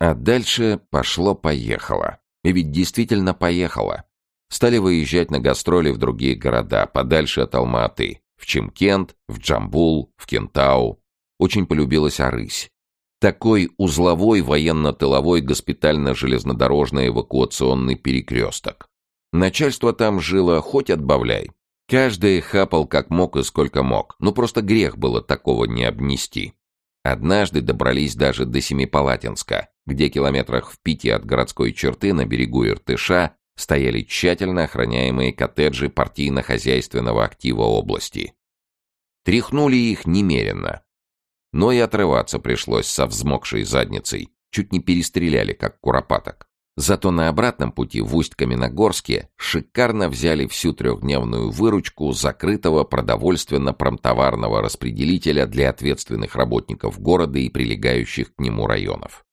А дальше пошло-поехало. И ведь действительно поехало. Стали выезжать на гастроли в другие города, подальше от Алматы. В Чимкент, в Джамбул, в Кентау. Очень полюбилась Арысь. Такой узловой военно-тыловой госпитально-железнодорожный эвакуационный перекресток. Начальство там жило хоть отбавляй. Каждый хапал как мог и сколько мог. Ну просто грех было такого не обнести. Однажды добрались даже до Семипалатинска, где километрах в пяти от городской черты на берегу Иртыша стояли тщательно охраняемые коттеджи партийно-хозяйственного актива области. Тряхнули их немеренно. Но и отрываться пришлось со взмокшей задницей. Чуть не перестреляли, как куропаток. Зато на обратном пути в Усть-Каменогорске шикарно взяли всю трехдневную выручку закрытого продовольственно-промтоварного распределителя для ответственных работников города и прилегающих к нему районов.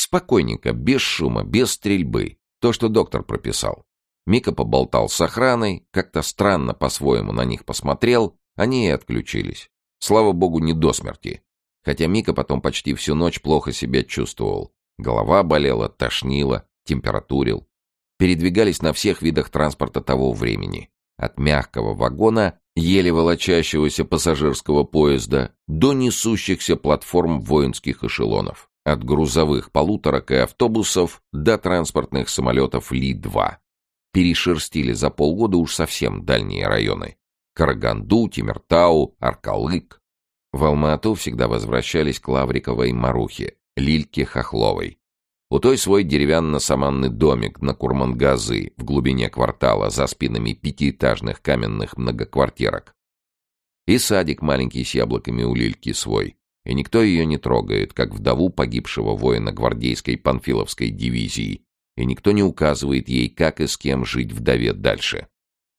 Спокойненько, без шума, без стрельбы. То, что доктор прописал. Мика поболтал с охраной, как-то странно по-своему на них посмотрел, они и отключились. Слава богу, не до смерти. Хотя Мика потом почти всю ночь плохо себя чувствовал. Голова болела, тошнило, температурил. Передвигались на всех видах транспорта того времени. От мягкого вагона, еле волочащегося пассажирского поезда, до несущихся платформ воинских эшелонов. От грузовых полуторок и автобусов до транспортных самолетов Ли-2. Перешерстили за полгода уж совсем дальние районы. Караганду, Тимиртау, Аркалык. В Алмату всегда возвращались к Лавриковой Марухе, Лильке Хохловой. У той свой деревянно-саманный домик на Курмангазы в глубине квартала за спинами пятиэтажных каменных многоквартирок. И садик маленький с яблоками у Лильки свой. И никто ее не трогает, как вдову погибшего воина гвардейской панфиловской дивизии. И никто не указывает ей, как и с кем жить вдове дальше.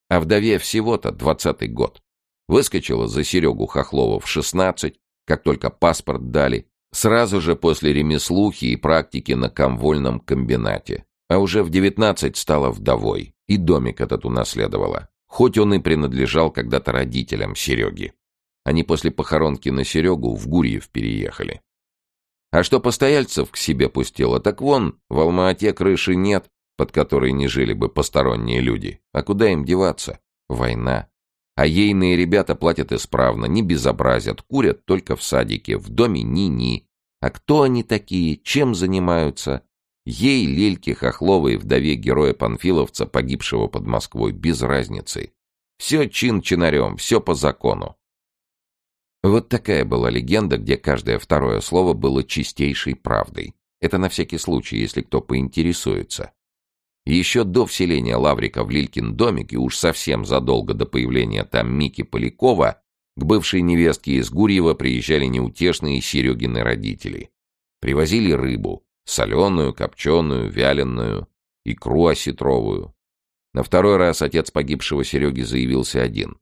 А вдове всего-то двадцатый год. Выскочила за Серегу Хохлова в шестнадцать, как только паспорт дали, Сразу же после ремеслухи и практики на комвольном комбинате. А уже в девятнадцать стала вдовой, и домик этот унаследовала. Хоть он и принадлежал когда-то родителям Сереги. Они после похоронки на Серегу в Гурьев переехали. А что постояльцев к себе пустило, так вон, в Алма-Ате крыши нет, под которой не жили бы посторонние люди. А куда им деваться? Война. А ейные ребята платят исправно, не безобразят, курят только в садике, в доме ни-ни. А кто они такие, чем занимаются? Ей, Лельке Хохловой, вдове героя Панфиловца, погибшего под Москвой, без разницы. Все чин-чинарем, все по закону. Вот такая была легенда, где каждое второе слово было чистейшей правдой. Это на всякий случай, если кто поинтересуется. Еще до вселения Лаврика в Лилькин домик и уж совсем задолго до появления там Мики Полякова к бывшей невестке из Гурьева приезжали неутешные Серегины родители. Привозили рыбу, соленую, копченую, вяленую, икру осетровую. На второй раз отец погибшего Сереги заявился один.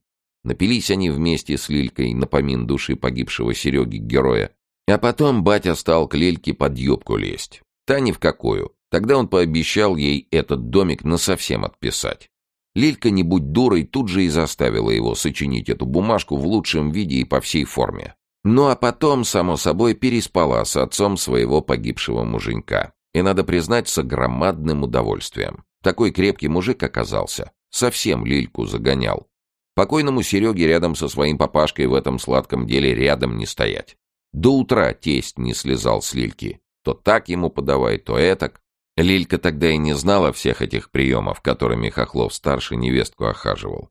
Напились они вместе с Лилькой на помин души погибшего Сереги-героя. А потом батя стал к Лильке под юбку лезть. Та ни в какую. Тогда он пообещал ей этот домик насовсем отписать. Лилька, не будь дурой, тут же и заставила его сочинить эту бумажку в лучшем виде и по всей форме. Ну а потом, само собой, переспала с отцом своего погибшего муженька. И, надо признать, с громадным удовольствием. Такой крепкий мужик оказался. Совсем Лильку загонял. Покойному Сереге рядом со своим папашкой в этом сладком деле рядом не стоять. До утра тесть не слезал с Лильки. То так ему подавай, то этак. Лилька тогда и не знала всех этих приемов, которыми Хохлов-старший невестку охаживал.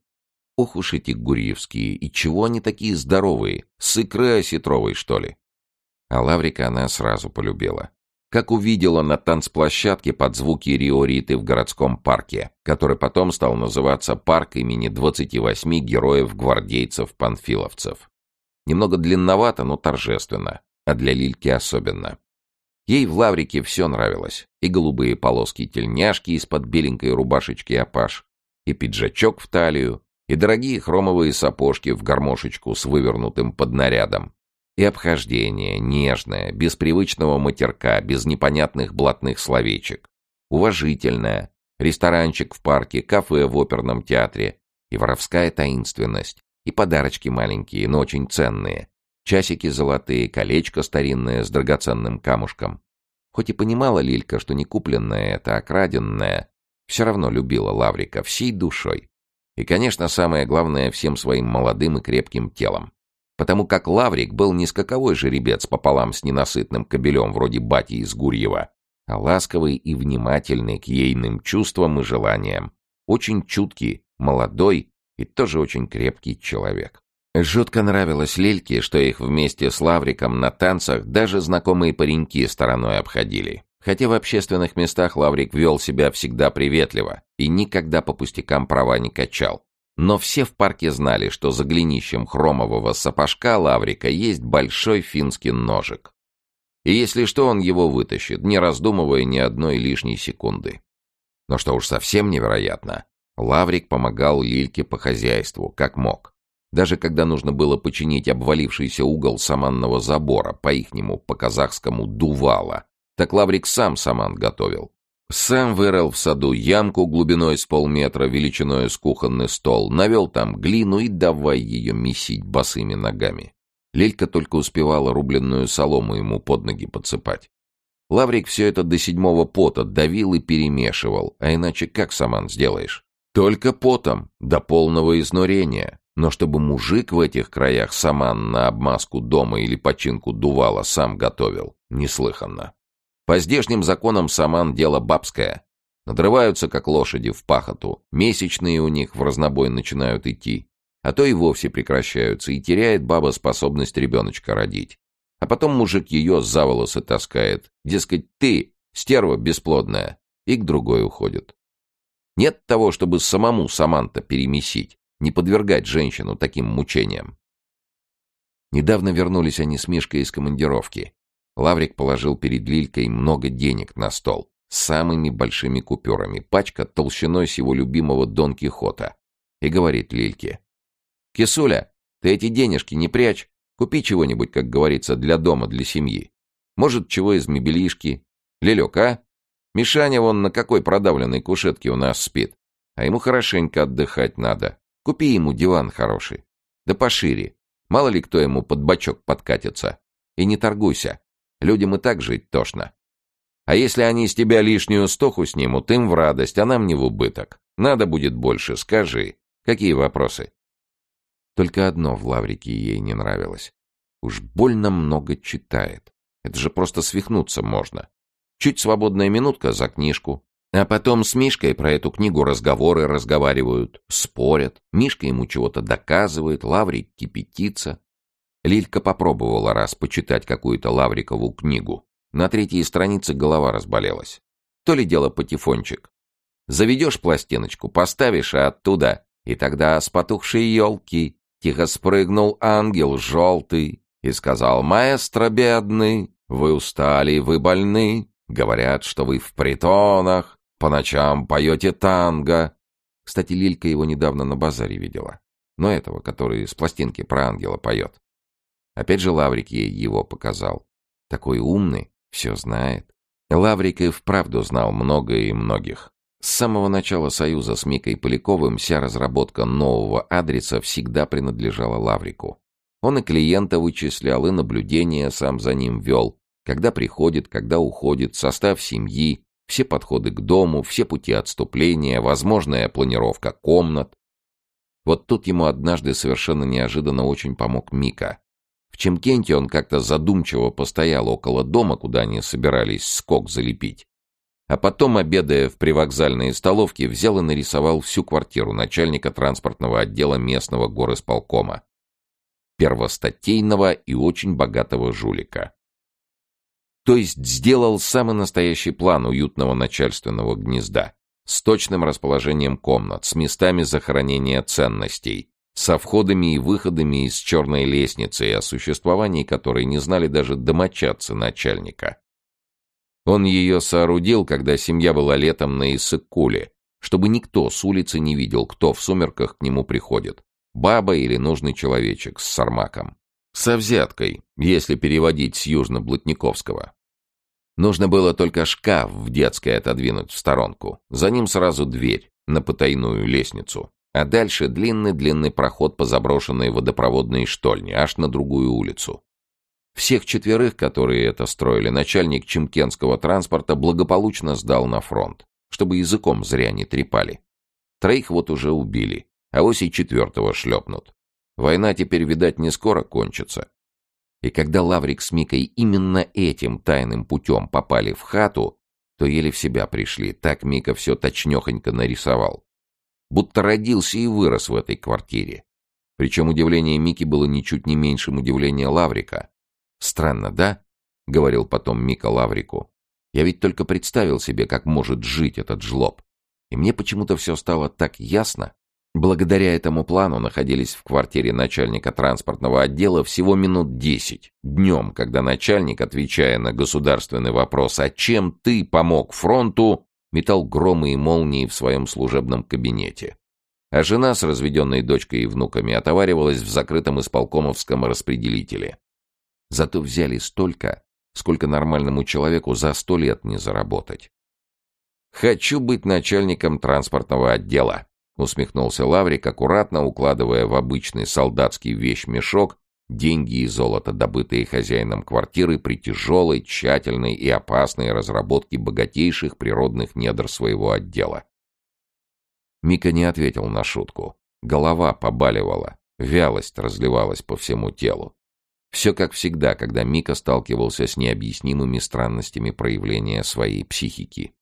Ох уж эти гурьевские, и чего они такие здоровые? С икры осетровой, что ли? А Лаврика она сразу полюбила. Как увидела на танцплощадке под звуки риориты в городском парке, который потом стал называться «Парк имени 28 героев-гвардейцев-панфиловцев». Немного длинновато, но торжественно, а для Лильки особенно. Ей в Лаврике все нравилось. И голубые полоски-тельняшки из-под беленькой рубашечки опаш, и пиджачок в талию, и дорогие хромовые сапожки в гармошечку с вывернутым поднарядом, и обхождение, нежное, без привычного матерка, без непонятных блатных словечек. Уважительное, ресторанчик в парке, кафе в оперном театре, и воровская таинственность, и подарочки маленькие, но очень ценные, Часики золотые, колечко старинное с драгоценным камушком. Хоть и понимала Лилька, что не купленное это, а краденное, все равно любила Лаврика всей душой. И, конечно, самое главное, всем своим молодым и крепким телом. Потому как Лаврик был не скаковой жеребец пополам с ненасытным кобелем вроде бати из Гурьева, а ласковый и внимательный к ейным чувствам и желаниям. Очень чуткий, молодой и тоже очень крепкий человек. Жутко нравилось Лильке, что их вместе с Лавриком на танцах даже знакомые пареньки стороной обходили. Хотя в общественных местах Лаврик вел себя всегда приветливо и никогда по пустякам права не качал. Но все в парке знали, что за голенищем хромового сапожка Лаврика есть большой финский ножик. И если что, он его вытащит, не раздумывая ни одной лишней секунды. Но что уж совсем невероятно, Лаврик помогал Лильке по хозяйству, как мог. Даже когда нужно было починить обвалившийся угол саманного забора, по-ихнему, по-казахскому, дувала, так Лаврик сам саман готовил. Сам вырыл в саду ямку глубиной с полметра, величиной с кухонный стол, навел там глину и давай ее месить босыми ногами. Лелька только успевала рубленную солому ему под ноги подсыпать. Лаврик все это до седьмого пота давил и перемешивал, а иначе как саман сделаешь? Только потом, до полного изнурения. Но чтобы мужик в этих краях саман на обмазку дома или починку дувала сам готовил, неслыханно. По здешним законам саман дело бабское. Надрываются, как лошади, в пахоту. Месячные у них в разнобой начинают идти. А то и вовсе прекращаются, и теряет баба способность ребеночка родить. А потом мужик ее за волосы таскает. Дескать, ты, стерва бесплодная, и к другой уходит. Нет того, чтобы самому Саманта перемесить, не подвергать женщину таким мучениям. Недавно вернулись они с Мишкой из командировки. Лаврик положил перед Лилькой много денег на стол, с самыми большими купюрами, пачка толщиной с его любимого Дон Кихота. И говорит Лильке. «Кисуля, ты эти денежки не прячь, купи чего-нибудь, как говорится, для дома, для семьи. Может, чего из мебелишки. Лелек, а? Мишаня вон на какой продавленной кушетке у нас спит. А ему хорошенько отдыхать надо. Купи ему диван хороший. Да пошире. Мало ли кто ему под бочок подкатится. И не торгуйся. Людям и так жить тошно. А если они с тебя лишнюю стоху снимут, им в радость, а нам не в убыток. Надо будет больше, скажи. Какие вопросы? Только одно в Лаврике ей не нравилось. Уж больно много читает. Это же просто свихнуться можно. Чуть свободная минутка за книжку. А потом с Мишкой про эту книгу разговоры разговаривают, спорят. Мишка ему чего-то доказывает, Лаврик кипятится. Лилька попробовала раз почитать какую-то Лаврикову книгу. На третьей странице голова разболелась. То ли дело патефончик. Заведешь пластиночку, поставишь, оттуда... И тогда с потухшей елки тихо спрыгнул ангел желтый и сказал, «Маэстро бедный, вы устали, вы больны, говорят, что вы в притонах, по ночам поете танго». Кстати, Лилька его недавно на базаре видела. Но этого, который с пластинки про ангела поет. Опять же Лаврик ей его показал. Такой умный, все знает. Лаврик и вправду знал многое и многих. С самого начала союза с Микой Поляковым вся разработка нового адреса всегда принадлежала Лаврику. Он и клиента вычислял, и наблюдения сам за ним вел, когда приходит, когда уходит, состав семьи, все подходы к дому, все пути отступления, возможная планировка комнат. Вот тут ему однажды совершенно неожиданно очень помог Мика. В Чемкенте он как-то задумчиво постоял около дома, куда они собирались скок залепить. А потом, обедая в привокзальной столовке, взял и нарисовал всю квартиру начальника транспортного отдела местного горосполкома. Первостатейного и очень богатого жулика. То есть сделал самый настоящий план уютного начальственного гнезда с точным расположением комнат, с местами захоронения ценностей, со входами и выходами из черной лестницы, о существовании которой не знали даже домочадцы начальника. Он ее соорудил, когда семья была летом на Иссык-Куле, чтобы никто с улицы не видел, кто в сумерках к нему приходит. Баба или нужный человечек с сармаком. Со взяткой, если переводить с южно-блатниковского. Нужно было только шкаф в детской отодвинуть в сторонку. За ним сразу дверь на потайную лестницу. А дальше длинный-длинный проход по заброшенной водопроводной штольне, аж на другую улицу. Всех четверых, которые это строили, начальник чемкенского транспорта благополучно сдал на фронт, чтобы языком зря не трепали. Троих вот уже убили, а ось и четвертого шлепнут. Война теперь, видать, не скоро кончится. И когда Лаврик с Микой именно этим тайным путем попали в хату, то еле в себя пришли, так Мика все точнехонько нарисовал. Будто родился и вырос в этой квартире. Причем удивление Мики было ничуть не меньшим удивления Лаврика. «Странно, да?» — говорил потом Мика Лаврику. «Я ведь только представил себе, как может жить этот жлоб. И мне почему-то все стало так ясно. Благодаря этому плану находились в квартире начальника транспортного отдела всего минут десять. Днем, когда начальник, отвечая на государственный вопрос «А чем ты помог фронту?», метал громы и молнии в своем служебном кабинете. А жена с разведенной дочкой и внуками отоваривалась в закрытом исполкомовском распределителе. Зато взяли столько, сколько нормальному человеку за сто лет не заработать. «Хочу быть начальником транспортного отдела», усмехнулся Лаврик, аккуратно укладывая в обычный солдатский вещмешок деньги и золото, добытые хозяином квартиры при тяжелой, тщательной и опасной разработке богатейших природных недр своего отдела. Мика не ответил на шутку. Голова побаливала, вялость разливалась по всему телу. Все как всегда, когда Мика сталкивался с необъяснимыми странностями проявления своей психики.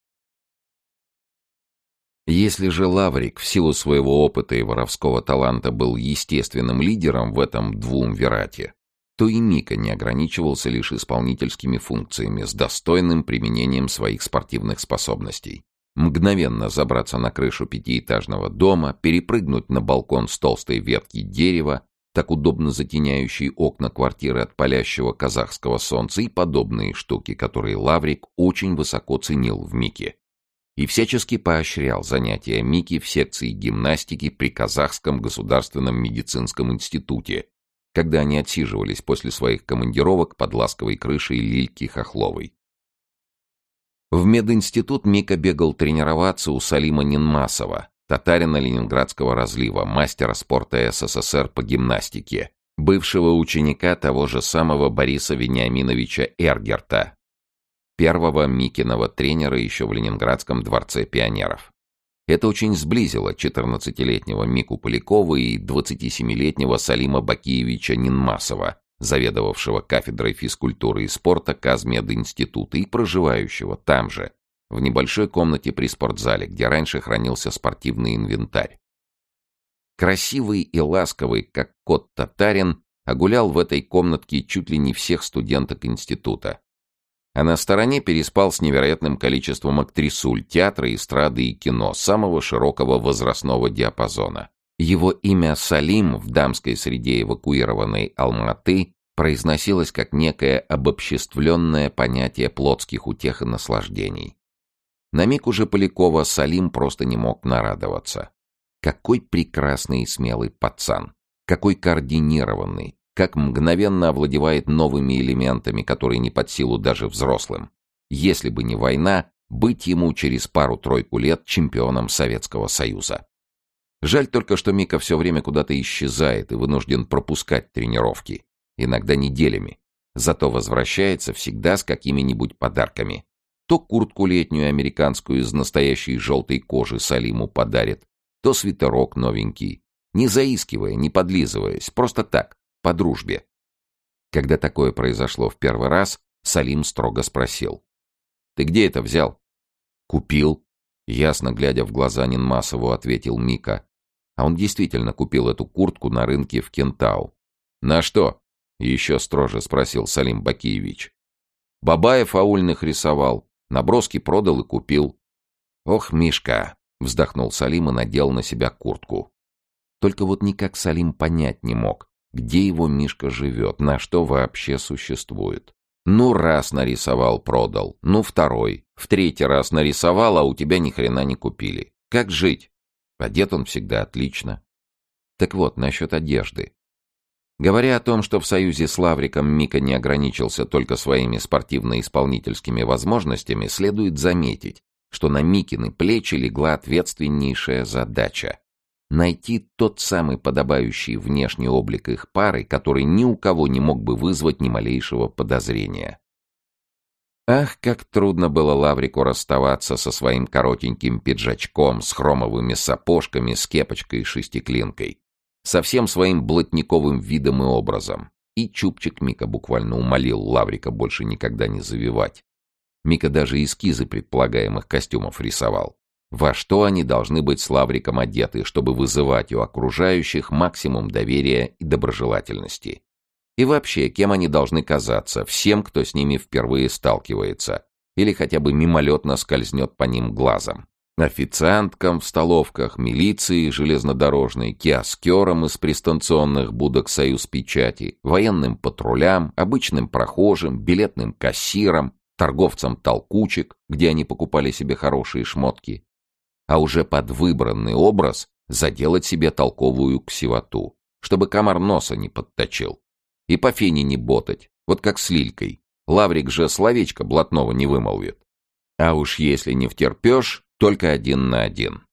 Если же Лаврик в силу своего опыта и воровского таланта был естественным лидером в этом двумвирате, то и Мика не ограничивался лишь исполнительскими функциями с достойным применением своих спортивных способностей. Мгновенно забраться на крышу пятиэтажного дома, перепрыгнуть на балкон с толстой ветки дерева, так удобно затеняющей окна квартиры от палящего казахского солнца и подобные штуки, которые Лаврик очень высоко ценил в Мике и всячески поощрял занятия Мики в секции гимнастики при Казахском государственном медицинском институте, когда они отсиживались после своих командировок под ласковой крышей Лильки Хохловой. В мединститут Мика бегал тренироваться у Салима Нинмасова, татарина ленинградского разлива, мастера спорта СССР по гимнастике, бывшего ученика того же самого Бориса Вениаминовича Эргерта, первого Микиного тренера еще в Ленинградском дворце пионеров. Это очень сблизило 14-летнего Мику Полякова и 27-летнего Салима Бакиевича Нинмасова, заведовавшего кафедрой физкультуры и спорта Казмединститута и проживающего там же, в небольшой комнате при спортзале, где раньше хранился спортивный инвентарь. Красивый и ласковый, как кот-татарин, огулял в этой комнатке чуть ли не всех студенток института а на стороне переспал с невероятным количеством актрисуль театра, эстрады и кино самого широкого возрастного диапазона. Его имя Салим в дамской среде эвакуированной Алматы произносилось как некое обобществленное понятие плотских утех и наслаждений. На миг уже Полякова Салим просто не мог нарадоваться. Какой прекрасный и смелый пацан! Какой координированный, как мгновенно овладевает новыми элементами, которые не под силу даже взрослым. Если бы не война, быть ему через пару-тройку лет чемпионом Советского Союза. Жаль только, что Мика все время куда-то исчезает и вынужден пропускать тренировки, иногда неделями. Зато возвращается всегда с какими-нибудь подарками. То куртку летнюю американскую из настоящей желтой кожи Салиму подарит, то свитерок новенький. Не заискивая, не подлизываясь, просто так, по дружбе. Когда такое произошло в первый раз, Салим строго спросил. «Ты где это взял?» «Купил», — ясно глядя в глаза Нинмасову, ответил Мика. А он действительно купил эту куртку на рынке в Кентау. «На что?» — еще строже спросил Салим Бакиевич. «Бабаев аульных рисовал, наброски продал и купил». «Ох, Мишка!» — вздохнул Салим и надел на себя куртку. Только вот никак Салим понять не мог, где его Мишка живет, на что вообще существует. Ну, раз нарисовал, продал. Ну, второй. В третий раз нарисовал, а у тебя ни хрена не купили. Как жить? Одет он всегда отлично. Так вот, насчет одежды. Говоря о том, что в союзе с Лавриком Мика не ограничился только своими спортивно-исполнительскими возможностями, следует заметить, что на Микины плечи легла ответственнейшая задача найти тот самый подобающий внешний облик их пары, который ни у кого не мог бы вызвать ни малейшего подозрения. Ах, как трудно было Лаврику расставаться со своим коротеньким пиджачком, с хромовыми сапожками, с кепочкой и шестиклинкой, со всем своим блатниковым видом и образом. И чубчик Мика буквально умолил Лаврика больше никогда не завивать. Мика даже эскизы предполагаемых костюмов рисовал. Во что они должны быть с Лавриком одеты, чтобы вызывать у окружающих максимум доверия и доброжелательности. И вообще, кем они должны казаться, всем, кто с ними впервые сталкивается, или хотя бы мимолетно скользнет по ним глазом. Официанткам в столовках, милиции железнодорожной, киоскерам из пристанционных будок «Союз печати», военным патрулям, обычным прохожим, билетным кассирам, торговцам толкучек, где они покупали себе хорошие шмотки, а уже под выбранный образ заделать себе толковую ксивоту, чтобы комар носа не подточил. И по фене не ботать, вот как с Лилькой. Лаврик же словечко блатного не вымолвит. А уж если не втерпешь, только один на один.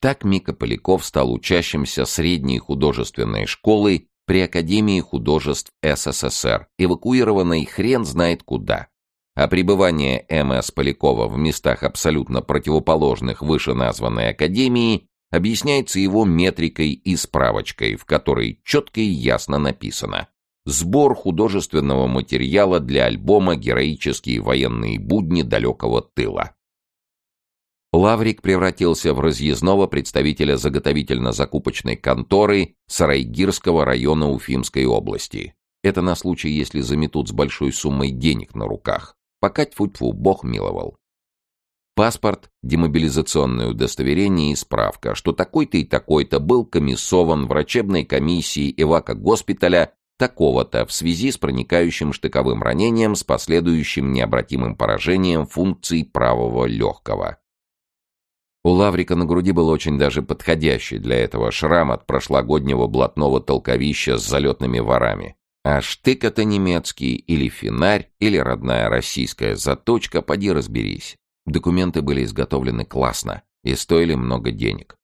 Так Мика Поляков стал учащимся средней художественной школы при Академии художеств СССР, эвакуированной хрен знает куда. А пребывание М.С. Полякова в местах абсолютно противоположных вышеназванной Академии объясняется его метрикой и справочкой, в которой четко и ясно написано Сбор художественного материала для альбома «Героические военные будни далекого тыла». Лаврик превратился в разъездного представителя заготовительно-закупочной конторы Сарайгирского района Уфимской области. Это на случай, если заметут с большой суммой денег на руках. Пока тьфу-тьфу, бог миловал. Паспорт, демобилизационное удостоверение и справка, что такой-то и такой-то был комиссован врачебной комиссией Эвака госпиталя такого-то в связи с проникающим штыковым ранением с последующим необратимым поражением функций правого легкого. У Лаврика на груди был очень даже подходящий для этого шрам от прошлогоднего блатного толковища с залетными ворами. А штык это немецкий, или финарь, или родная российская заточка, поди разберись. Документы были изготовлены классно и стоили много денег.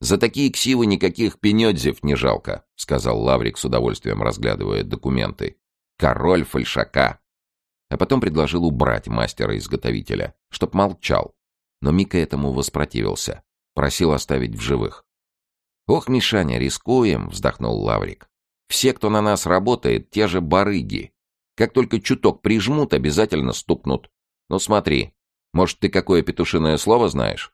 «За такие ксивы никаких пенёдзев не жалко», — сказал Лаврик с удовольствием, разглядывая документы. «Король фальшака». А потом предложил убрать мастера-изготовителя, чтоб молчал. Но Мика этому воспротивился. Просил оставить в живых. «Ох, Мишаня, рискуем», — вздохнул Лаврик. «Все, кто на нас работает, те же барыги. Как только чуток прижмут, обязательно стукнут. Ну смотри, может, ты какое петушиное слово знаешь?»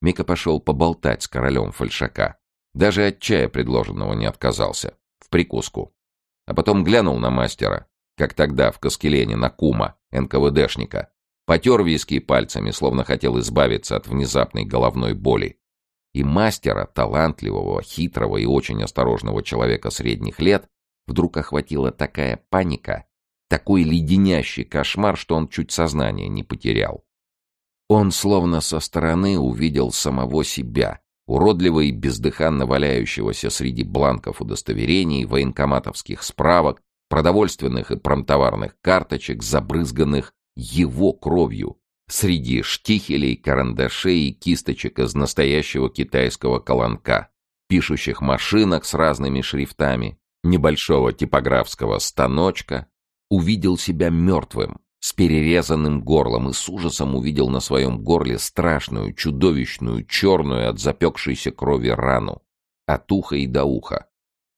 Мика пошел поболтать с королем фальшака. Даже от чая предложенного не отказался. В прикуску. А потом глянул на мастера, как тогда в Каскелене на кума, НКВДшника. Потер виски пальцами, словно хотел избавиться от внезапной головной боли. И мастера, талантливого, хитрого и очень осторожного человека средних лет, вдруг охватила такая паника, такой леденящий кошмар, что он чуть сознание не потерял. Он словно со стороны увидел самого себя, уродливо и бездыханно валяющегося среди бланков удостоверений, военкоматовских справок, продовольственных и промтоварных карточек, забрызганных его кровью, среди штихелей, карандашей и кисточек из настоящего китайского колонка, пишущих машинок с разными шрифтами, небольшого типографского станочка, увидел себя мертвым, с перерезанным горлом и с ужасом увидел на своем горле страшную, чудовищную, черную от запекшейся крови рану, от уха и до уха.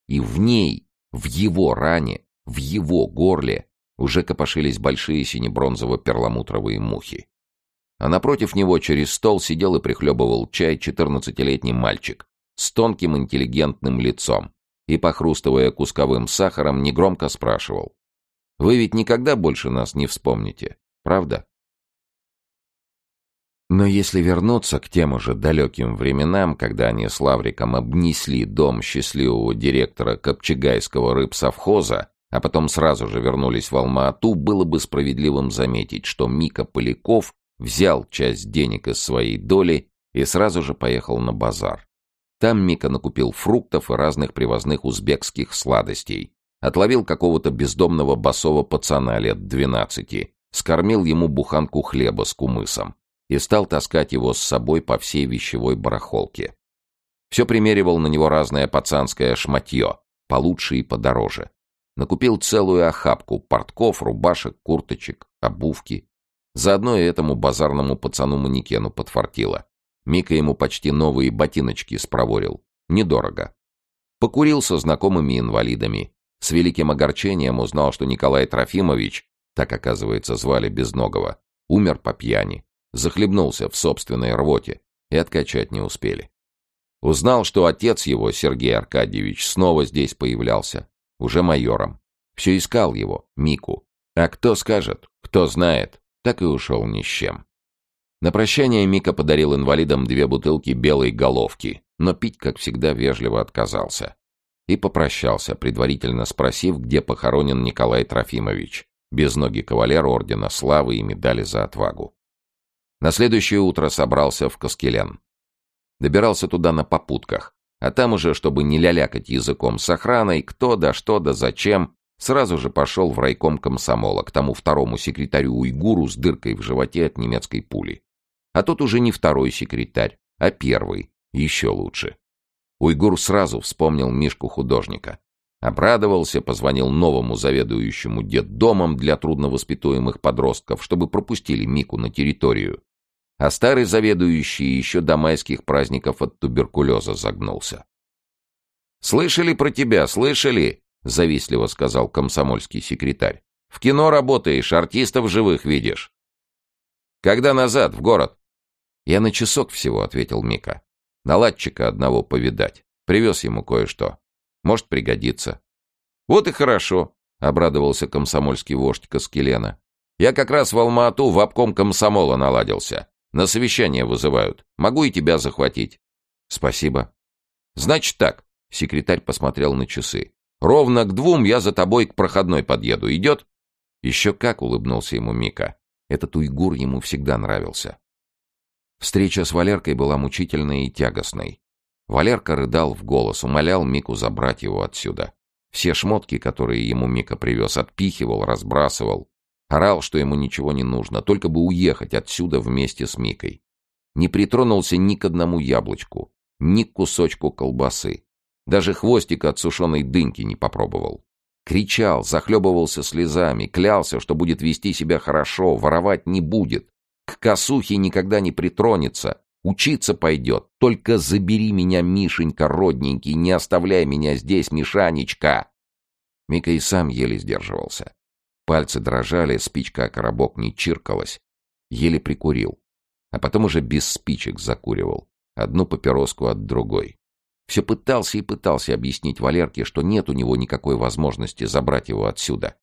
И в ней, в его ране, в его горле уже копошились большие синебронзово-перламутровые мухи. А напротив него через стол сидел и прихлебывал чай четырнадцатилетний мальчик с тонким интеллигентным лицом и, похрустывая кусковым сахаром, негромко спрашивал. Вы ведь никогда больше нас не вспомните, правда? Но если вернуться к тем уже далеким временам, когда они с Лавриком обнесли дом счастливого директора Копчегайского рыбсовхоза, а потом сразу же вернулись в Алма-Ату, было бы справедливым заметить, что Мика Поляков взял часть денег из своей доли и сразу же поехал на базар. Там Мика накупил фруктов и разных привозных узбекских сладостей, Отловил какого-то бездомного басового пацана лет двенадцати, скормил ему буханку хлеба с кумысом и стал таскать его с собой по всей вещевой барахолке. Все примеривал на него разное пацанское шматье, получше и подороже. Накупил целую охапку портков, рубашек, курточек, обувки. Заодно и этому базарному пацану-манекену подфартило. Мика ему почти новые ботиночки спроворил. Недорого. Покурил со знакомыми инвалидами. С великим огорчением узнал, что Николай Трофимович, так оказывается звали Безногого, умер по пьяни. Захлебнулся в собственной рвоте и откачать не успели. Узнал, что отец его, Сергей Аркадьевич, снова здесь появлялся, уже майором. Все искал его, Мику. А кто скажет, кто знает, так и ушел ни с чем. На прощание Мика подарил инвалидам две бутылки белой головки, но пить, как всегда, вежливо отказался. И попрощался, предварительно спросив, где похоронен Николай Трофимович, без ноги кавалер ордена славы и медали за отвагу. На следующее утро собрался в Каскелен. Добирался туда на попутках, а там уже, чтобы не лялякать языком с охраной, кто да что да зачем, Сразу же пошел в райком комсомола к тому второму секретарю-уйгуру с дыркой в животе от немецкой пули. А тот уже не второй секретарь, а первый, еще лучше. Уйгур сразу вспомнил Мишку-художника. Обрадовался, позвонил новому заведующему детдомом для трудновоспитуемых подростков, чтобы пропустили Мику на территорию. А старый заведующий еще до майских праздников от туберкулеза загнулся. «Слышали про тебя, слышали?» — завистливо сказал комсомольский секретарь. «В кино работаешь, артистов живых видишь». «Когда назад, в город?» «Я на часок всего», — ответил Мика. «Наладчика одного повидать. Привез ему кое-что. Может, пригодится». «Вот и хорошо», — обрадовался комсомольский вождь Каскелена. «Я как раз в Алма-Ату в обком комсомола наладился. На совещание вызывают. Могу и тебя захватить». «Спасибо». «Значит так», — секретарь посмотрел на часы. Ровно к двум я за тобой к проходной подъеду. Идет?» Еще как улыбнулся ему Мика. Этот уйгур ему всегда нравился. Встреча с Валеркой была мучительной и тягостной. Валерка рыдал в голос, умолял Мику забрать его отсюда. Все шмотки, которые ему Мика привез, отпихивал, разбрасывал. Орал, что ему ничего не нужно, только бы уехать отсюда вместе с Микой. Не притронулся ни к одному яблочку, ни к кусочку колбасы. Даже хвостика от сушеной дыньки не попробовал. Кричал, захлебывался слезами, клялся, что будет вести себя хорошо, воровать не будет. К косухе никогда не притронется, учиться пойдет. Только забери меня, Мишенька, родненький, не оставляй меня здесь, Мишанечка. Мика и сам еле сдерживался. Пальцы дрожали, спичка о коробок не чиркалась. Еле прикурил. А потом уже без спичек закуривал. Одну папироску от другой. Все пытался и пытался объяснить Валерке, что нет у него никакой возможности забрать его отсюда.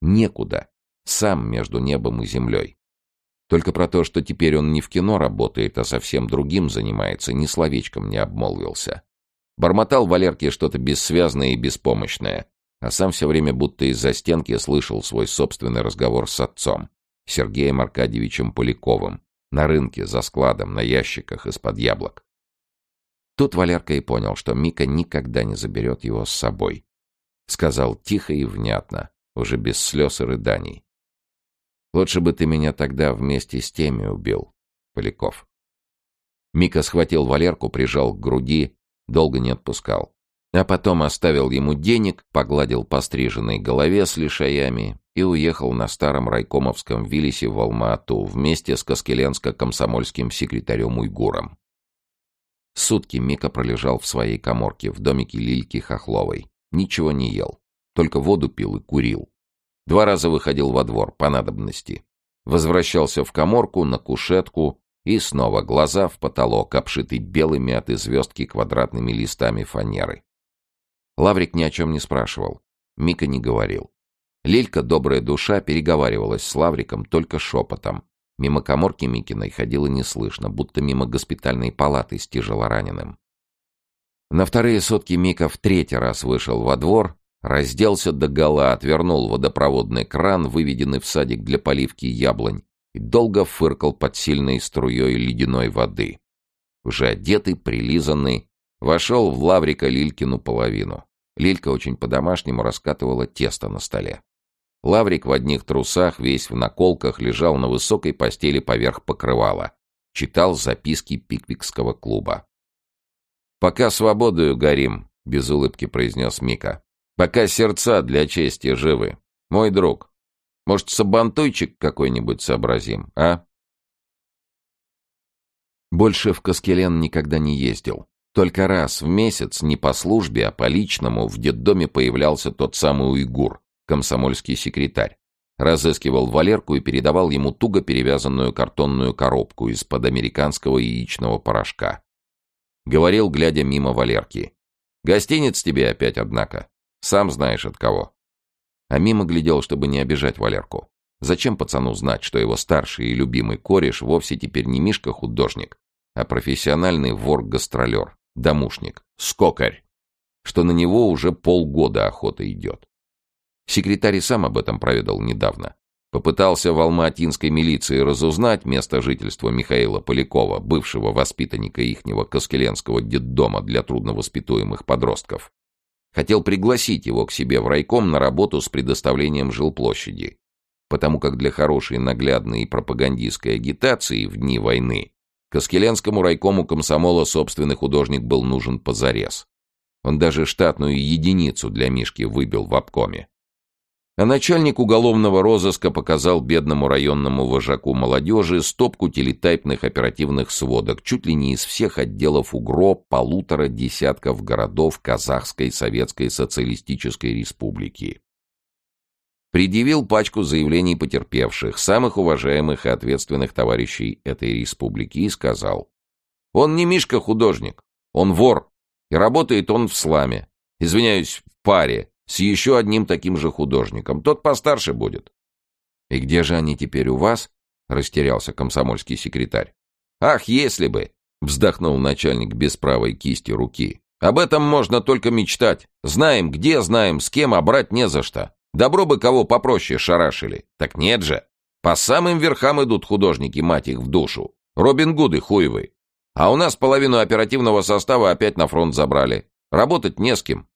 Некуда. Сам между небом и землей. Только про то, что теперь он не в кино работает, а совсем другим занимается, ни словечком не обмолвился. Бормотал Валерке что-то бессвязное и беспомощное, а сам все время будто из-за стенки слышал свой собственный разговор с отцом, Сергеем Аркадьевичем Поляковым, на рынке, за складом, на ящиках из-под яблок. Тут Валерка и понял, что Мика никогда не заберет его с собой. Сказал тихо и внятно, уже без слез и рыданий. «Лучше бы ты меня тогда вместе с теми убил, Поляков». Мика схватил Валерку, прижал к груди, долго не отпускал. А потом оставил ему денег, погладил по стриженной голове с лишаями и уехал на старом райкомовском Виллисе в Алма-Ату вместе с Каскеленско-комсомольским секретарем Уйгуром. Сутки Мика пролежал в своей коморке в домике Лильки Хохловой. Ничего не ел. Только воду пил и курил. Два раза выходил во двор по надобности. Возвращался в коморку, на кушетку и снова глаза в потолок, обшитый белыми от известки квадратными листами фанеры. Лаврик ни о чем не спрашивал. Мика не говорил. Лилька, добрая душа, переговаривалась с Лавриком только шепотом, Мимо коморки Микиной ходила неслышно, будто мимо госпитальной палаты с тяжелораненым. На вторые сутки Мика в третий раз вышел во двор, разделся до гола, отвернул водопроводный кран, выведенный в садик для поливки яблонь, и долго фыркал под сильной струей ледяной воды. Уже одетый, прилизанный, вошел в Лаврика Лилькину половину. Лилька очень по-домашнему раскатывала тесто на столе. Лаврик в одних трусах, весь в наколках, лежал на высокой постели поверх покрывала. Читал записки пиквикского клуба. «Пока свободою горим», — без улыбки произнес Мика. «Пока сердца для чести живы. Мой друг, может, сабантуйчик какой-нибудь сообразим, а?» Больше в Каскелен никогда не ездил. Только раз в месяц, не по службе, а по личному, в детдоме появлялся тот самый уйгур, комсомольский секретарь. Разыскивал Валерку и передавал ему туго перевязанную картонную коробку из-под американского яичного порошка. Говорил, глядя мимо Валерки. «Гостиниц тебе опять, однако. Сам знаешь от кого». А мимо глядел, чтобы не обижать Валерку. Зачем пацану знать, что его старший и любимый кореш вовсе теперь не Мишка-художник, а профессиональный вор-гастролер, домушник, скокарь, что на него уже полгода охота идет. Секретарь сам об этом проведал недавно. Попытался в алматинской милиции разузнать место жительства Михаила Полякова, бывшего воспитанника ихнего Каскеленского детдома для трудновоспитуемых подростков. Хотел пригласить его к себе в райком на работу с предоставлением жилплощади, потому как для хорошей наглядной и пропагандистской агитации в дни войны Каскеленскому райкому комсомола собственный художник был нужен позарез. Он даже штатную единицу для Мишки выбил в обкоме. А начальник уголовного розыска показал бедному районному вожаку молодежи стопку телетайпных оперативных сводок чуть ли не из всех отделов УГРО полутора десятков городов Казахской Советской Социалистической Республики. Предъявил пачку заявлений потерпевших, самых уважаемых и ответственных товарищей этой республики и сказал, «Он не Мишка-художник, он вор, и работает он в сламе, извиняюсь, в паре, с еще одним таким же художником. Тот постарше будет. — И где же они теперь у вас? — растерялся комсомольский секретарь. — Ах, если бы! — вздохнул начальник без правой кисти руки. — Об этом можно только мечтать. Знаем, где знаем, с кем, а брать не за что. Добро бы кого попроще шарашили. Так нет же. По самым верхам идут художники, мать их в душу. Робин Гуды хуевы. А у нас половину оперативного состава опять на фронт забрали. Работать не с кем.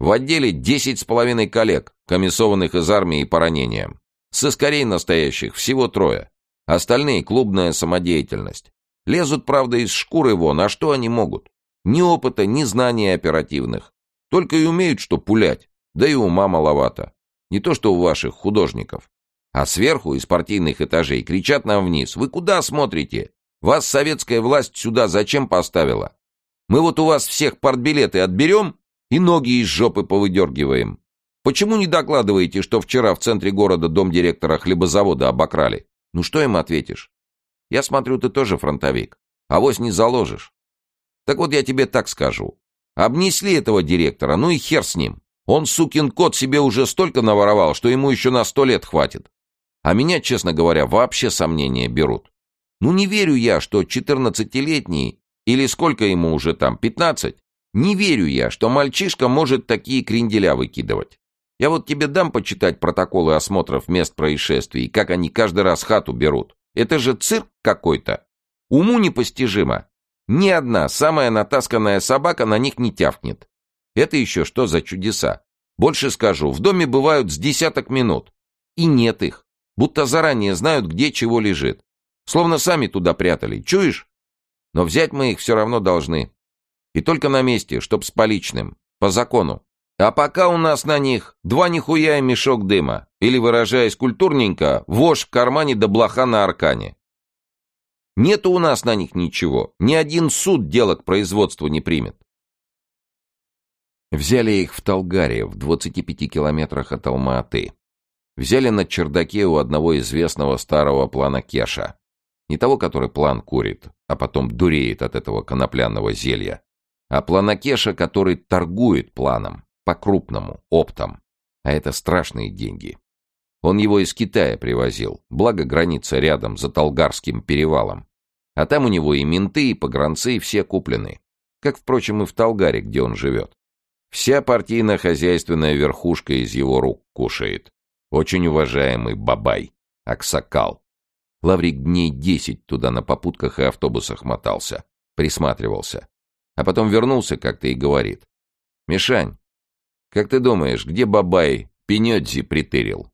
В отделе десять с половиной коллег, комиссованных из армии по ранениям. Сыскарей настоящих всего трое. Остальные — клубная самодеятельность. Лезут, правда, из шкуры вон, а что они могут? Ни опыта, ни знаний оперативных. Только и умеют, что пулять. Да и ума маловато. Не то, что у ваших художников. А сверху, из партийных этажей, кричат нам вниз. «Вы куда смотрите? Вас советская власть сюда зачем поставила? Мы вот у вас всех партбилеты отберем, и ноги из жопы повыдергиваем. Почему не докладываете, что вчера в центре города дом директора хлебозавода обокрали? Ну что им ответишь? Я смотрю, ты тоже фронтовик. Авось не заложишь. Так вот я тебе так скажу. Обнесли этого директора, ну и хер с ним. Он, сукин кот, себе уже столько наворовал, что ему еще на сто лет хватит. А меня, честно говоря, вообще сомнения берут. Ну не верю я, что четырнадцатилетний, или сколько ему уже там, пятнадцать, не верю я, что мальчишка может такие кренделя выкидывать. Я вот тебе дам почитать протоколы осмотров мест происшествий, как они каждый раз хату берут. Это же цирк какой-то. Уму непостижимо. Ни одна самая натасканная собака на них не тявкнет. Это еще что за чудеса? Больше скажу, в доме бывают с десяток минут. И нет их. Будто заранее знают, где чего лежит. Словно сами туда прятали. Чуешь? Но взять мы их все равно должны. И только на месте, чтоб с поличным. По закону. А пока у нас на них два нихуя и мешок дыма. Или, выражаясь культурненько, вошь в кармане да блоха на аркане. Нету у нас на них ничего. Ни один суд дело к производству не примет. Взяли их в Талгаре, в 25 километрах от Алма-Аты. Взяли на чердаке у одного известного старого плана Кеша. Не того, который план курит, а потом дуреет от этого конопляного зелья, а планокеша, который торгует планом, по-крупному, оптом. А это страшные деньги. Он его из Китая привозил, благо граница рядом, за Толгарским перевалом. А там у него и менты, и погранцы, все куплены. Как, впрочем, и в Толгаре, где он живет. Вся партийно-хозяйственная верхушка из его рук кушает. Очень уважаемый Бабай, Аксакал. Лаврик дней десять туда на попутках и автобусах мотался. Присматривался. А потом вернулся как-то и говорит. «Мишань, как ты думаешь, где Бабай Пенёдзи притырил?»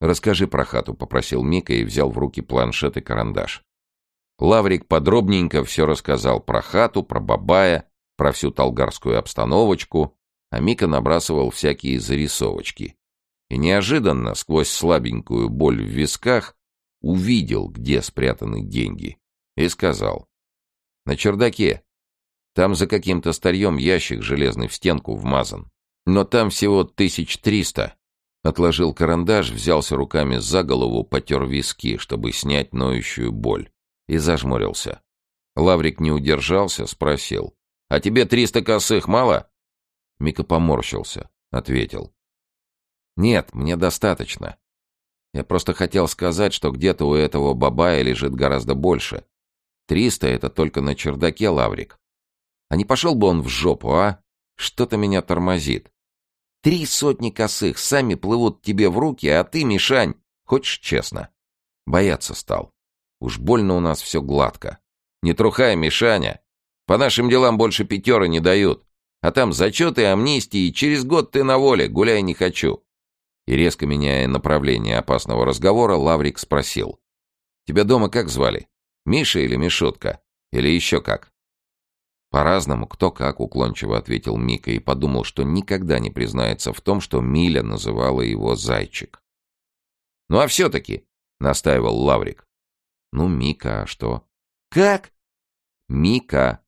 «Расскажи про хату», — попросил Мика и взял в руки планшет и карандаш. Лаврик подробненько все рассказал про хату, про Бабая, про всю толгарскую обстановочку, а Мика набрасывал всякие зарисовочки. И неожиданно, сквозь слабенькую боль в висках, увидел, где спрятаны деньги, и сказал. «На чердаке. Там за каким-то старьем ящик железный в стенку вмазан. Но там всего тысяч триста». Отложил карандаш, взялся руками за голову, потер виски, чтобы снять ноющую боль, и зажмурился. Лаврик не удержался, спросил. «А тебе триста косых мало?» Мика поморщился, ответил. «Нет, мне достаточно. Я просто хотел сказать, что где-то у этого бабая лежит гораздо больше. Триста — это только на чердаке, Лаврик. А не пошел бы он в жопу, а? Что-то меня тормозит. Три сотни косых сами плывут тебе в руки, а ты, Мишань, хочешь честно? Бояться стал. Уж больно у нас все гладко. Не трухай, Мишаня. По нашим делам больше пятеры не дают. А там зачеты, амнистии, через год ты на воле, гуляй не хочу. И резко меняя направление опасного разговора, Лаврик спросил. «Тебя дома как звали? Миша или Мишутка? Или еще как?» «По-разному, кто как», — уклончиво ответил Мика и подумал, что никогда не признается в том, что Миля называла его «зайчик». «Ну а все-таки», — настаивал Лаврик. «Ну, Мика, а что?» «Как?» «Мика».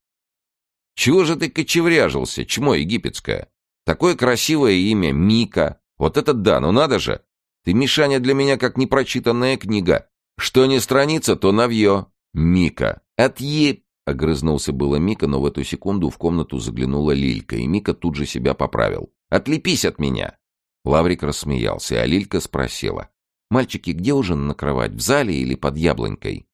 «Чего же ты кочевряжился, чмо египетское? Такое красивое имя Мика. Вот это да, ну надо же! Ты, Мишаня, для меня как непрочитанная книга. Что не страница, то навье. Мика. Отъеб... Огрызнулся было Мика, но в эту секунду в комнату заглянула Лилька, и Мика тут же себя поправил. «Отлепись от меня!» Лаврик рассмеялся, а Лилька спросила. «Мальчики, где ужин накрывать, в зале или под яблонькой?»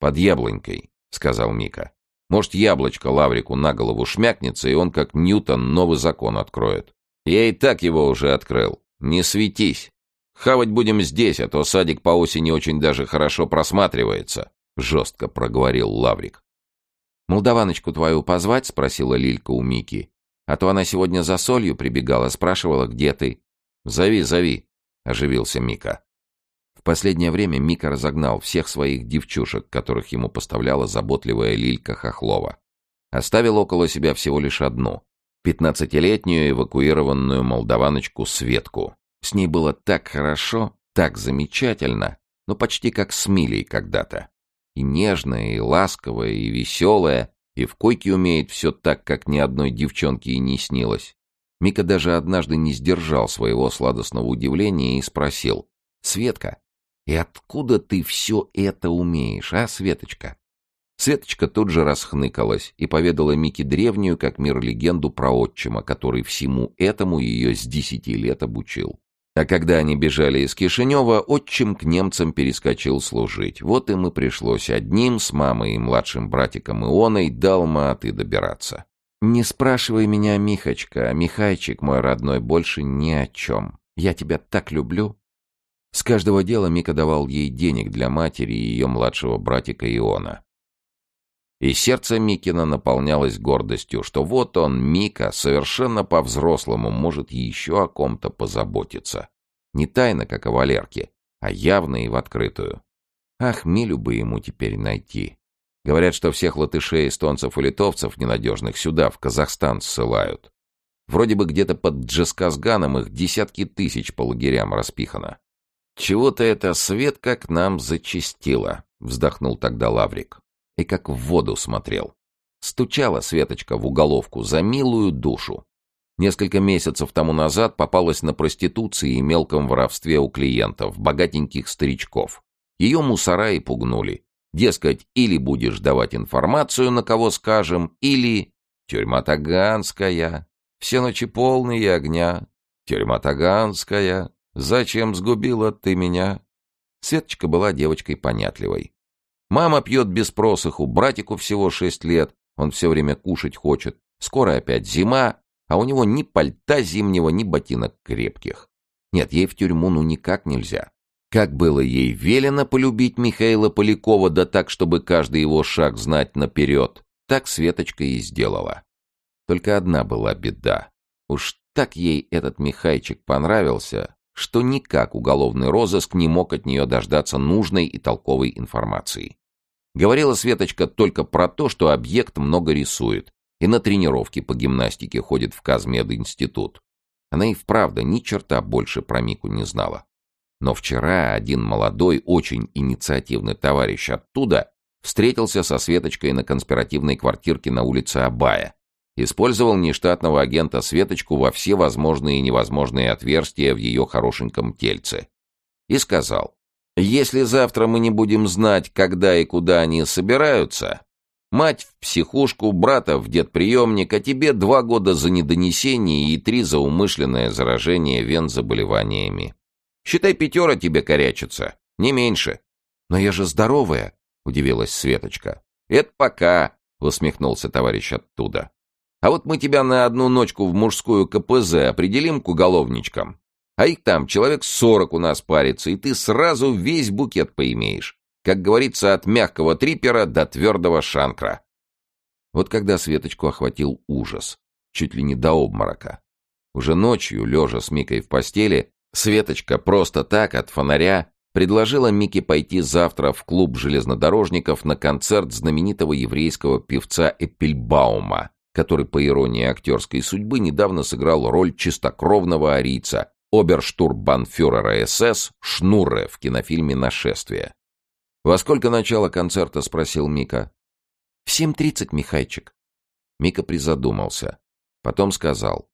«Под яблонькой», — сказал Мика. «Может, яблочко Лаврику на голову шмякнется, и он, как Ньютон, новый закон откроет. Я и так его уже открыл. Не светись. Хавать будем здесь, а то садик по осени очень даже хорошо просматривается», — жестко проговорил Лаврик. «Молдаваночку твою позвать?» — спросила Лилька у Мики. «А то она сегодня за солью прибегала, спрашивала, где ты». «Зови, зови», — оживился Мика. В последнее время Мика разогнал всех своих девчушек, которых ему поставляла заботливая Лилька Хохлова. Оставил около себя всего лишь одну — пятнадцатилетнюю эвакуированную молдаваночку Светку. С ней было так хорошо, так замечательно, но почти как с Милей когда-то и нежная, и ласковая, и веселая, и в койке умеет все так, как ни одной девчонке и не снилось. Мика даже однажды не сдержал своего сладостного удивления и спросил, «Светка, и откуда ты все это умеешь, а, Светочка?» Светочка тут же расхныкалась и поведала Мике древнюю, как мир, легенду про отчима, который всему этому ее с десяти лет обучил. А когда они бежали из Кишинева, отчим к немцам перескочил служить. Вот им и пришлось одним с мамой и младшим братиком Ионой до Алматы добираться. «Не спрашивай меня, Михочка, Михайчик мой родной, больше ни о чем. Я тебя так люблю». С каждого дела Мика давал ей денег для матери и ее младшего братика Иона. И сердце Микина наполнялось гордостью, что вот он, Мика, совершенно по-взрослому может еще о ком-то позаботиться. Не тайно, как о Валерке, а явно и в открытую. Ах, Милю бы ему теперь найти. Говорят, что всех латышей, эстонцев и литовцев ненадежных сюда, в Казахстан, ссылают. Вроде бы где-то под Джесказганом их десятки тысяч по лагерям распихано. «Чего-то это свет как нам зачистило», — вздохнул тогда Лаврик и как в воду смотрел. Стучала Светочка в уголовку за милую душу. Несколько месяцев тому назад попалась на проституции и мелком воровстве у клиентов, богатеньких старичков. Ее мусора и пугнули. Дескать, или будешь давать информацию, на кого скажем, или... Тюрьма Таганская. Все ночи полные огня. Тюрьма Таганская. Зачем сгубила ты меня? Светочка была девочкой понятливой. Мама пьет без просыху, братику всего шесть лет, он все время кушать хочет. Скоро опять зима, а у него ни пальта зимнего, ни ботинок крепких. Нет, ей в тюрьму ну никак нельзя. Как было ей велено полюбить Михаила Полякова, да так, чтобы каждый его шаг знать наперед, так Светочка и сделала. Только одна была беда. Уж так ей этот Михайчик понравился, что никак уголовный розыск не мог от нее дождаться нужной и толковой информации. Говорила Светочка только про то, что объект много рисует, и на тренировки по гимнастике ходит в Казмединститут. Она и вправду ни черта больше про Мику не знала. Но вчера один молодой, очень инициативный товарищ оттуда встретился со Светочкой на конспиративной квартирке на улице Абая. Использовал нештатного агента Светочку во все возможные и невозможные отверстия в ее хорошеньком тельце. И сказал, если завтра мы не будем знать, когда и куда они собираются, мать в психушку, брата в детприемник, а тебе два года за недонесение и три за умышленное заражение вен заболеваниями. Считай, пятера тебе корячится, не меньше. Но я же здоровая, удивилась Светочка. Это пока, усмехнулся товарищ оттуда. А вот мы тебя на одну ночку в мужскую КПЗ определим к уголовничкам. А их там человек сорок у нас парится, и ты сразу весь букет поимеешь. Как говорится, от мягкого трипера до твердого шанкра. Вот когда Светочку охватил ужас, чуть ли не до обморока. Уже ночью, лежа с Микой в постели, Светочка просто так от фонаря предложила Мике пойти завтра в клуб железнодорожников на концерт знаменитого еврейского певца Эппельбаума, который, по иронии актерской судьбы, недавно сыграл роль чистокровного арийца оберштурбанфюрера СС Шнурре в кинофильме «Нашествие». «Во сколько начало концерта?» — спросил Мика. «В семь тридцать, Михайчик». Мика призадумался. Потом сказал.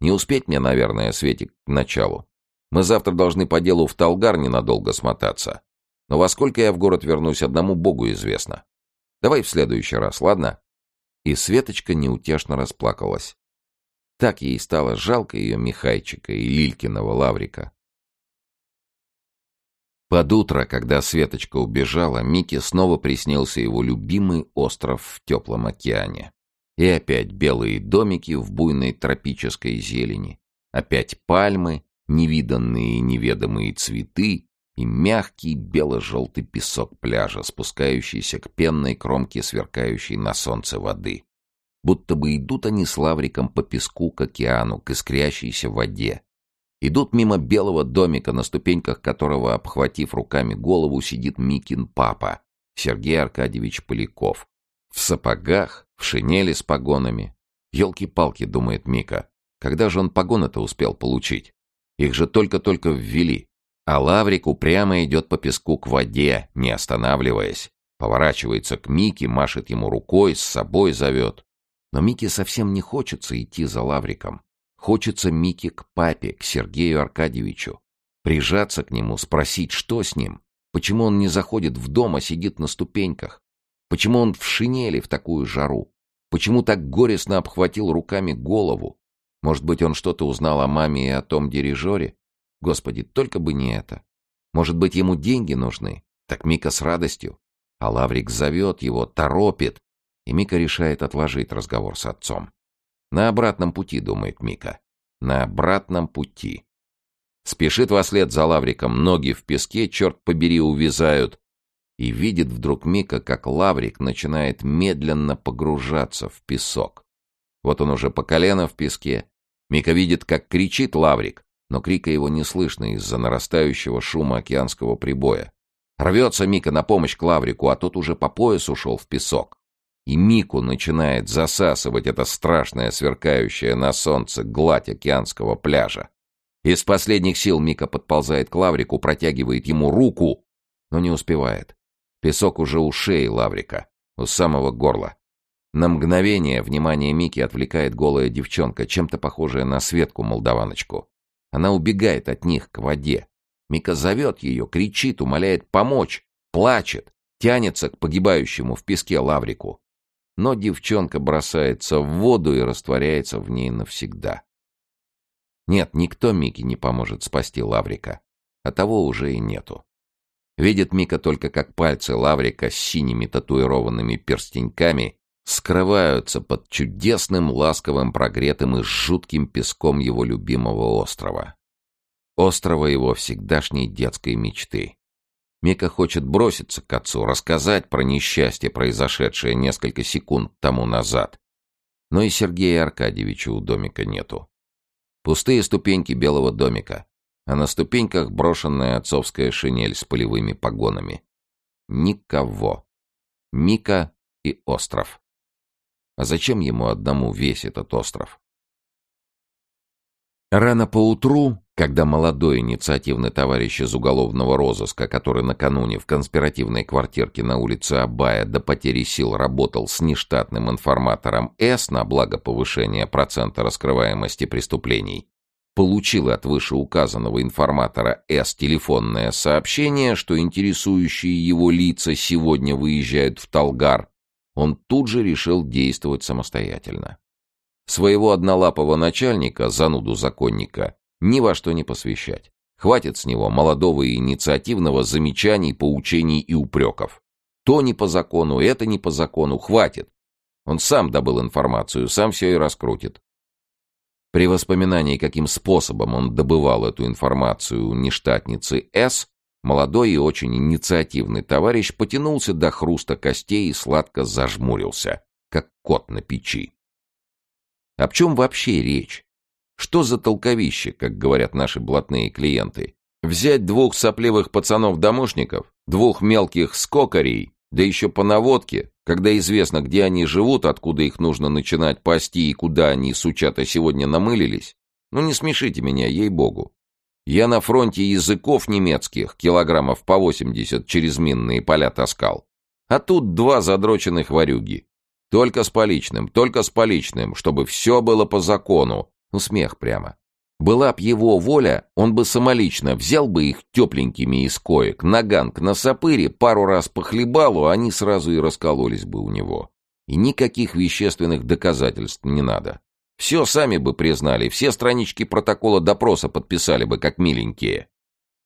«Не успеть мне, наверное, Светик, к началу. Мы завтра должны по делу в Талгар ненадолго смотаться. Но во сколько я в город вернусь, одному богу известно. Давай в следующий раз, ладно?» И Светочка неутешно расплакалась. Так ей стало жалко ее Михайчика и Лилькиного Лаврика. Под утро, когда Светочка убежала, Мике снова приснился его любимый остров в теплом океане. И опять белые домики в буйной тропической зелени, опять пальмы, невиданные и неведомые цветы и мягкий бело-желтый песок пляжа, спускающийся к пенной кромке сверкающей на солнце воды будто бы идут они с Лавриком по песку к океану, к искрящейся воде. Идут мимо белого домика, на ступеньках которого, обхватив руками голову, сидит Микин папа, Сергей Аркадьевич Поляков. В сапогах, в шинели с погонами. Елки-палки, думает Мика, когда же он погоны-то успел получить? Их же только-только ввели. А Лаврик упрямо идет по песку к воде, не останавливаясь. Поворачивается к Мике, машет ему рукой, с собой зовет. Но Мике совсем не хочется идти за Лавриком. Хочется Мике к папе, к Сергею Аркадьевичу. Прижаться к нему, спросить, что с ним. Почему он не заходит в дом, а сидит на ступеньках? Почему он в шинели в такую жару? Почему так горестно обхватил руками голову? Может быть, он что-то узнал о маме и о том дирижере? Господи, только бы не это. Может быть, ему деньги нужны? Так Мика с радостью. А Лаврик зовет его, торопит, и Мика решает отложить разговор с отцом. На обратном пути, думает Мика. На обратном пути. Спешит во след за Лавриком, ноги в песке, черт побери, увязают. И видит вдруг Мика, как Лаврик начинает медленно погружаться в песок. Вот он уже по колено в песке. Мика видит, как кричит Лаврик, но крика его не слышно из-за нарастающего шума океанского прибоя. Рвется Мика на помощь к Лаврику, а тот уже по пояс ушел в песок и Мику начинает засасывать эта страшная сверкающая на солнце гладь океанского пляжа. Из последних сил Мика подползает к Лаврику, протягивает ему руку, но не успевает. Песок уже у шеи Лаврика, у самого горла. На мгновение внимание Мики отвлекает голая девчонка, чем-то похожая на Светку-молдаваночку. Она убегает от них к воде. Мика зовет ее, кричит, умоляет помочь, плачет, тянется к погибающему в песке Лаврику но девчонка бросается в воду и растворяется в ней навсегда. Нет, никто Мике не поможет спасти Лаврика, а того уже и нету. Видит Мика только, как пальцы Лаврика с синими татуированными перстеньками скрываются под чудесным, ласковым, прогретым и жутким песком его любимого острова. Острова его всегдашней детской мечты. Мика хочет броситься к отцу, рассказать про несчастье, произошедшее несколько секунд тому назад. Но и Сергея Аркадьевича у домика нету. Пустые ступеньки белого домика, а на ступеньках брошенная отцовская шинель с полевыми погонами. Никого. Мика и остров. А зачем ему одному весь этот остров? Рано поутру, когда молодой инициативный товарищ из уголовного розыска, который накануне в конспиративной квартирке на улице Абая до потери сил работал с нештатным информатором С на благо повышения процента раскрываемости преступлений, получил от вышеуказанного информатора С телефонное сообщение, что интересующие его лица сегодня выезжают в Талгар, он тут же решил действовать самостоятельно. Своего однолапого начальника, зануду законника, ни во что не посвящать. Хватит с него молодого и инициативного замечаний, поучений и упреков. То не по закону, это не по закону, хватит. Он сам добыл информацию, сам все и раскрутит. При воспоминании, каким способом он добывал эту информацию у нештатницы С, молодой и очень инициативный товарищ потянулся до хруста костей и сладко зажмурился, как кот на печи. Об чем вообще речь? Что за толковище, как говорят наши блатные клиенты? Взять двух сопливых пацанов-домушников, двух мелких скокарей, да еще по наводке, когда известно, где они живут, откуда их нужно начинать пасти и куда они, сучата, сегодня намылились? Ну не смешите меня, ей-богу. Я на фронте языков немецких килограммов по 80 через минные поля таскал. А тут два задроченных варюги. Только с поличным, только с поличным, чтобы все было по закону. Ну, смех прямо. Была б его воля, он бы самолично взял бы их тепленькими из коек, наган к насапыре, пару раз похлебалу, они сразу и раскололись бы у него. И никаких вещественных доказательств не надо. Все сами бы признали, все странички протокола допроса подписали бы, как миленькие.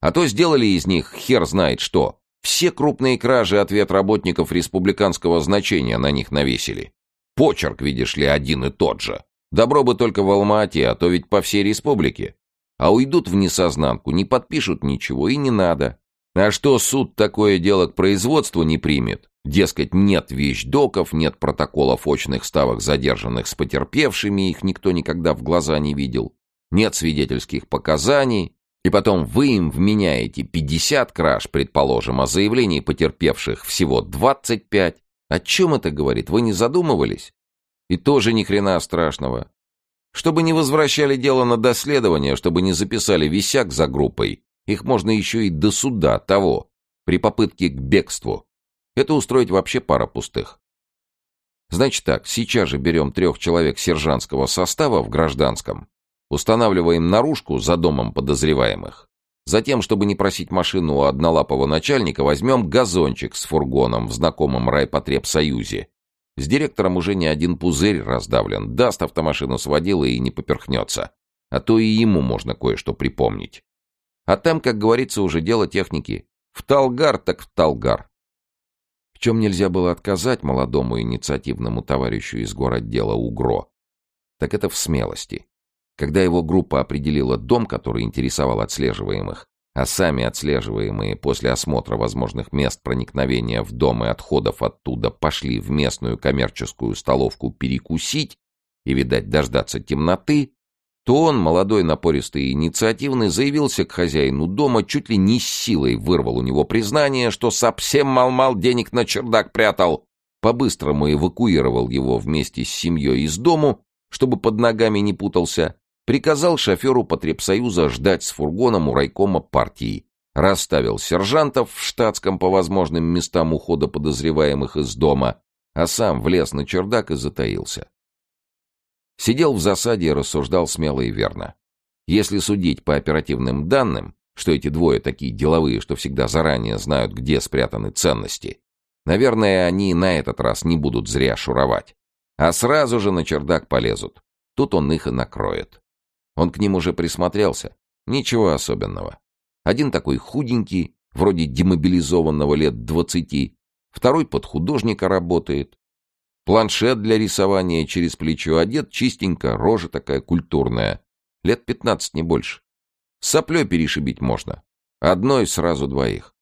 А то сделали из них хер знает что. Все крупные кражи ответ работников республиканского значения на них навесили. Почерк, видишь ли, один и тот же. Добро бы только в Алма-Ате, а то ведь по всей республике. А уйдут в несознанку, не подпишут ничего и не надо. А что суд такое дело к производству не примет? Дескать, нет вещдоков, нет протоколов очных ставок задержанных с потерпевшими, их никто никогда в глаза не видел. Нет свидетельских показаний, и потом вы им вменяете 50 краж, предположим, а заявлений потерпевших всего 25. О чем это говорит? Вы не задумывались? И тоже ни хрена страшного. Чтобы не возвращали дело на доследование, чтобы не записали висяк за группой, их можно еще и до суда того, при попытке к бегству. Это устроить вообще пара пустых. Значит так, сейчас же берем трех человек сержантского состава в гражданском, Устанавливаем наружку за домом подозреваемых. Затем, чтобы не просить машину у однолапого начальника, возьмем газончик с фургоном в знакомом райпотребсоюзе. С директором уже не один пузырь раздавлен, даст автомашину с водилой и не поперхнется. А то и ему можно кое-что припомнить. А там, как говорится, уже дело техники. В Талгар так в Талгар. Чем нельзя было отказать молодому инициативному товарищу из городдела УГРО, так это в смелости. Когда его группа определила дом, который интересовал отслеживаемых, а сами отслеживаемые после осмотра возможных мест проникновения в дом и отходов оттуда пошли в местную коммерческую столовку перекусить и, видать, дождаться темноты, то он, молодой, напористый и инициативный, заявился к хозяину дома, чуть ли не с силой вырвал у него признание, что совсем мал-мал денег на чердак прятал, по-быстрому эвакуировал его вместе с семьей из дому, чтобы под ногами не путался, Приказал шоферу потребсоюза ждать с фургоном у райкома партии. Расставил сержантов в штатском по возможным местам ухода подозреваемых из дома, а сам влез на чердак и затаился. Сидел в засаде и рассуждал смело и верно. Если судить по оперативным данным, что эти двое такие деловые, что всегда заранее знают, где спрятаны ценности, наверное, они на этот раз не будут зря шуровать, а сразу же на чердак полезут. Тут он их и накроет. Он к ним уже присмотрелся. Ничего особенного. Один такой худенький, вроде демобилизованного лет двадцати, второй под художника работает. Планшет для рисования через плечо одет чистенько, рожа такая культурная. Лет пятнадцать, не больше. Соплей перешибить можно. Одной сразу двоих.